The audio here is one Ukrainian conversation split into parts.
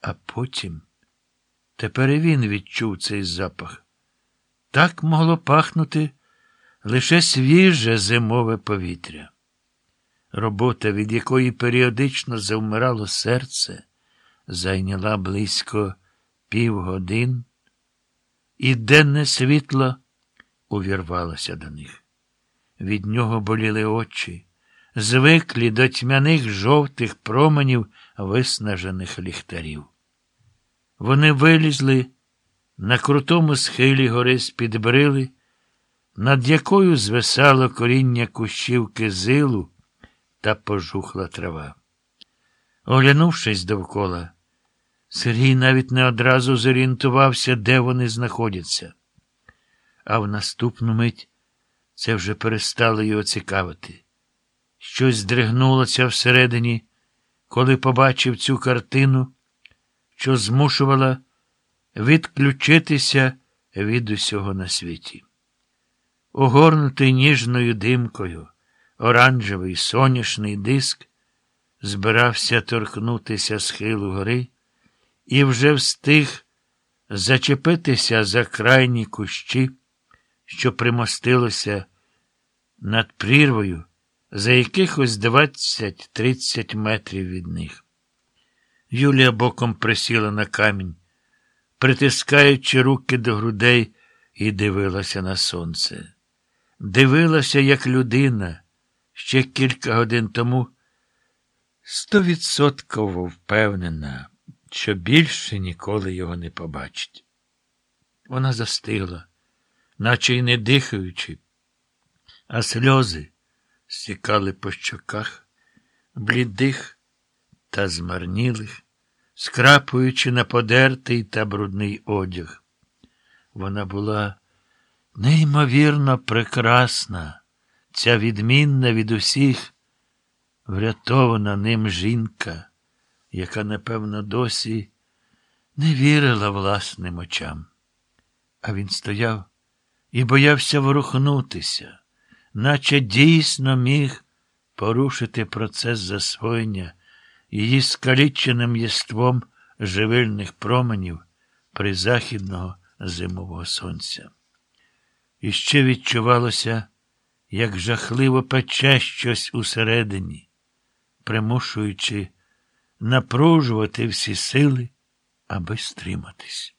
А потім тепер і він відчув цей запах. Так могло пахнути лише свіже зимове повітря. Робота, від якої періодично завмирало серце, зайняла близько півгодин, і денне світло увірвалося до них. Від нього боліли очі, звиклі до тьмяних жовтих променів виснажених ліхтарів. Вони вилізли на крутому схилі гори з-під брили, над якою звисало коріння кущів кизилу та пожухла трава. Оглянувшись довкола, Сергій навіть не одразу зорієнтувався, де вони знаходяться. А в наступну мить це вже перестало його цікавити. Щось здригнулося всередині, коли побачив цю картину, що змушувала відключитися від усього на світі. Огорнутий ніжною димкою, оранжевий соняшний диск збирався торкнутися схилу гори і вже встиг зачепитися за крайні кущі, що примостилося над прірвою за якихось 20-30 метрів від них. Юлія боком присіла на камінь, притискаючи руки до грудей, і дивилася на сонце. Дивилася, як людина ще кілька годин тому стовідсотково впевнена, що більше ніколи його не побачить. Вона застигла, наче й не дихаючи, а сльози стікали по щоках, блідих та змарнілих, скрапуючи на подертий та брудний одяг. Вона була неймовірно прекрасна, ця відмінна від усіх, врятована ним жінка, яка, напевно, досі не вірила власним очам. А він стояв і боявся ворухнутися наче дійсно міг порушити процес засвоєння її скаліченим єством живильних променів при західного зимового сонця. І ще відчувалося, як жахливо пече щось усередині, примушуючи напружувати всі сили, аби стриматись.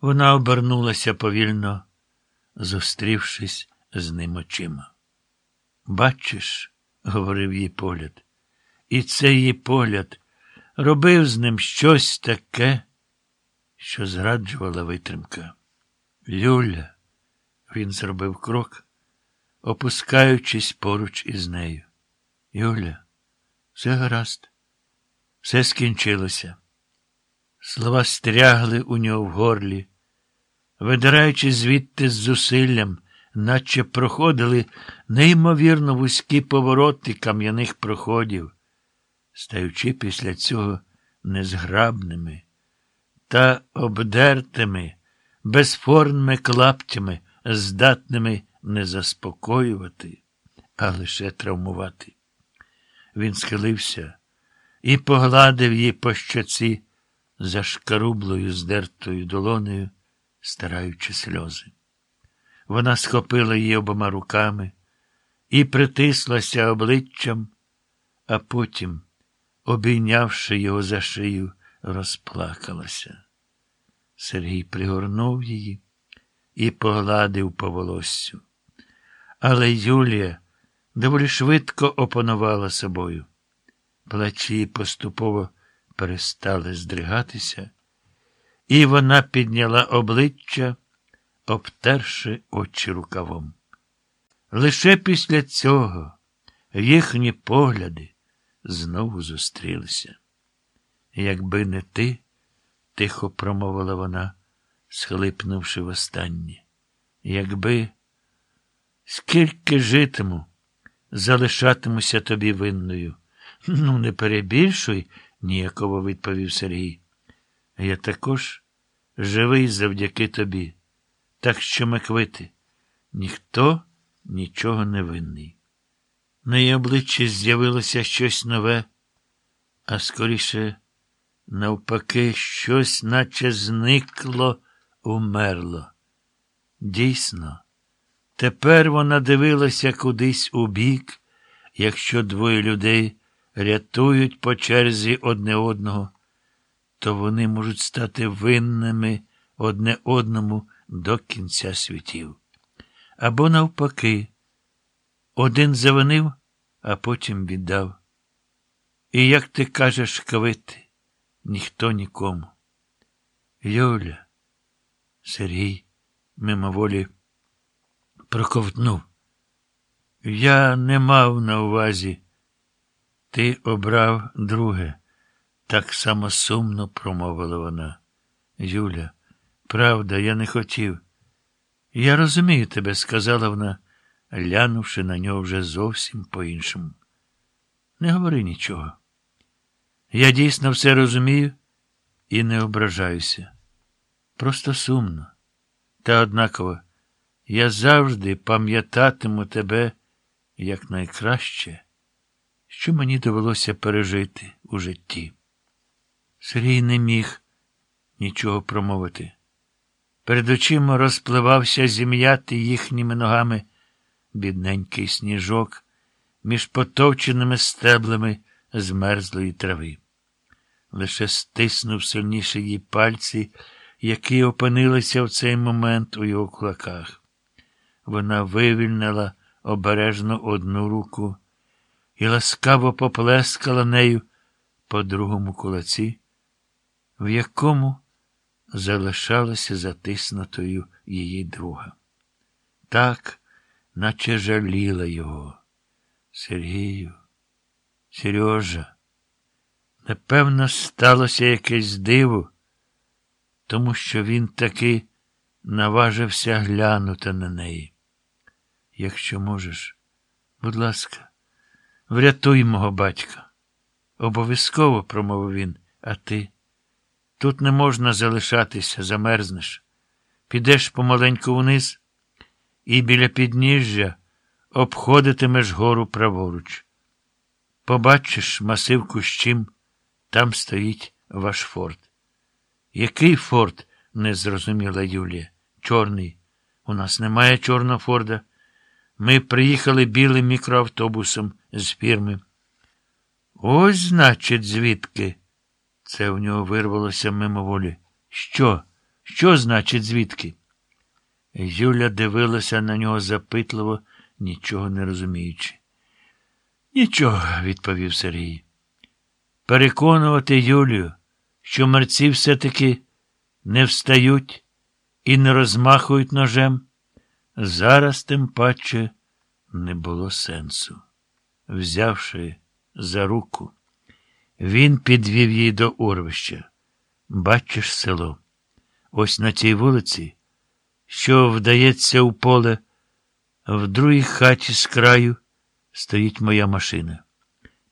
Вона обернулася повільно, зустрівшись з ним очима. Бачиш, говорив їй погляд, і цей її погляд робив з ним щось таке, що зраджувала витримка. Люля, він зробив крок, опускаючись поруч із нею. Юля, все гаразд, все скінчилося. Слова стрягли у нього в горлі, видираючи звідти з зусиллям наче проходили неймовірно вузькі повороти кам'яних проходів, стаючи після цього незграбними та обдертими, безформними клаптями, здатними не заспокоювати, а лише травмувати. Він схилився і погладив її по щоці за шкарублою здертою долонею, стараючи сльози. Вона схопила її обома руками і притислася обличчям, а потім, обійнявши його за шию, розплакалася. Сергій пригорнув її і погладив по волоссю. Але Юлія доволі швидко опанувала собою. Плачі поступово перестали здригатися, і вона підняла обличчя обтерши очі рукавом. Лише після цього їхні погляди знову зустрілися. Якби не ти, тихо промовила вона, схлипнувши востаннє, якби скільки житиму, залишатимуся тобі винною. Ну, не перебільшуй, ніяково відповів Сергій. Я також живий завдяки тобі. Так що Миквити, ніхто нічого не винний. На її обличчі з'явилося щось нове, а скоріше Навпаки, щось наче зникло, умерло. Дійсно, тепер вона дивилася кудись у бік, якщо двоє людей рятують по черзі одне одного, то вони можуть стати винними одне одному до кінця світів. Або навпаки, один завинив, а потім віддав. І як ти кажеш, кавити, ніхто нікому. Юля, Сергій мимоволі проковтнув. Я не мав на увазі. Ти обрав друге, так само сумно промовила вона. Юля, правда, я не хотів. Я розумію тебе, сказала вона, глянувши на нього вже зовсім по-іншому. Не говори нічого. Я дійсно все розумію і не ображаюся. Просто сумно. Та однаково, я завжди пам'ятатиму тебе як найкраще, що мені довелося пережити у житті. Сергій не міг нічого промовити. Перед очима розпливався зім'ятий їхніми ногами бідненький сніжок між потовченими стеблами змерзлої трави. Лише стиснув сильніше її пальці, які опинилися в цей момент у його кулаках. Вона вивільнила обережно одну руку і ласкаво поплескала нею по другому кулаці, в якому залишалася затиснутою її друга. Так, наче жаліла його. Сергію, Сережа, напевно, сталося якесь диво, тому що він таки наважився глянути на неї. Якщо можеш, будь ласка, врятуй мого батька. Обов'язково, промовив він, а ти. Тут не можна залишатися, замерзнеш. Підеш помаленьку вниз і біля підніжжя обходитимеш гору праворуч. Побачиш масив кущим, там стоїть ваш форт. Який форт? не зрозуміла Юлія. Чорний. У нас немає чорного форда. Ми приїхали білим мікроавтобусом з фірми. Ось, значить, звідки? Це в нього вирвалося мимоволі. Що? Що значить, звідки? Юля дивилася на нього запитливо, нічого не розуміючи. Нічого, відповів Сергій. Переконувати Юлію, що мерці все-таки не встають і не розмахують ножем, зараз тим паче не було сенсу. Взявши за руку, він підвів її до урвища. Бачиш село. Ось на цій вулиці, що вдається у поле, в другій хаті з краю стоїть моя машина.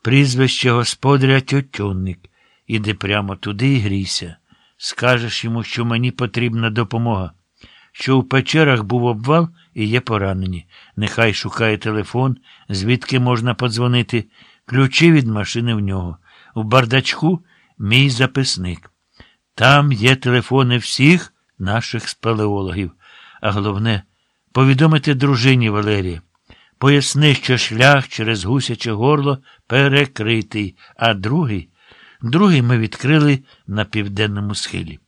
Прізвище господаря Тютюнник. Іди прямо туди і грійся. Скажеш йому, що мені потрібна допомога, що у печерах був обвал і є поранені. Нехай шукає телефон, звідки можна подзвонити, ключі від машини в нього. У бардачку мій записник. Там є телефони всіх наших спелеологів. А головне, повідомити дружині Валерії. Поясни, що шлях через гусяче горло перекритий, а другий, другий ми відкрили на південному схилі.